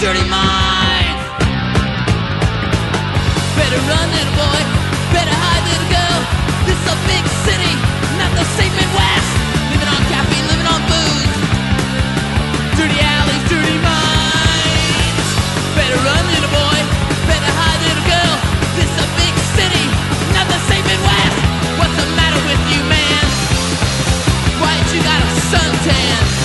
dirty mind. Better run, little boy. Better hide, little girl. This is a big city, not the same Midwest. Living on caffeine, living on booze. Dirty alleys, dirty minds. Better run, little boy. Better hide, little girl. This is a big city, not the same Midwest. What's the matter with you, man? Why ain't you got a suntan?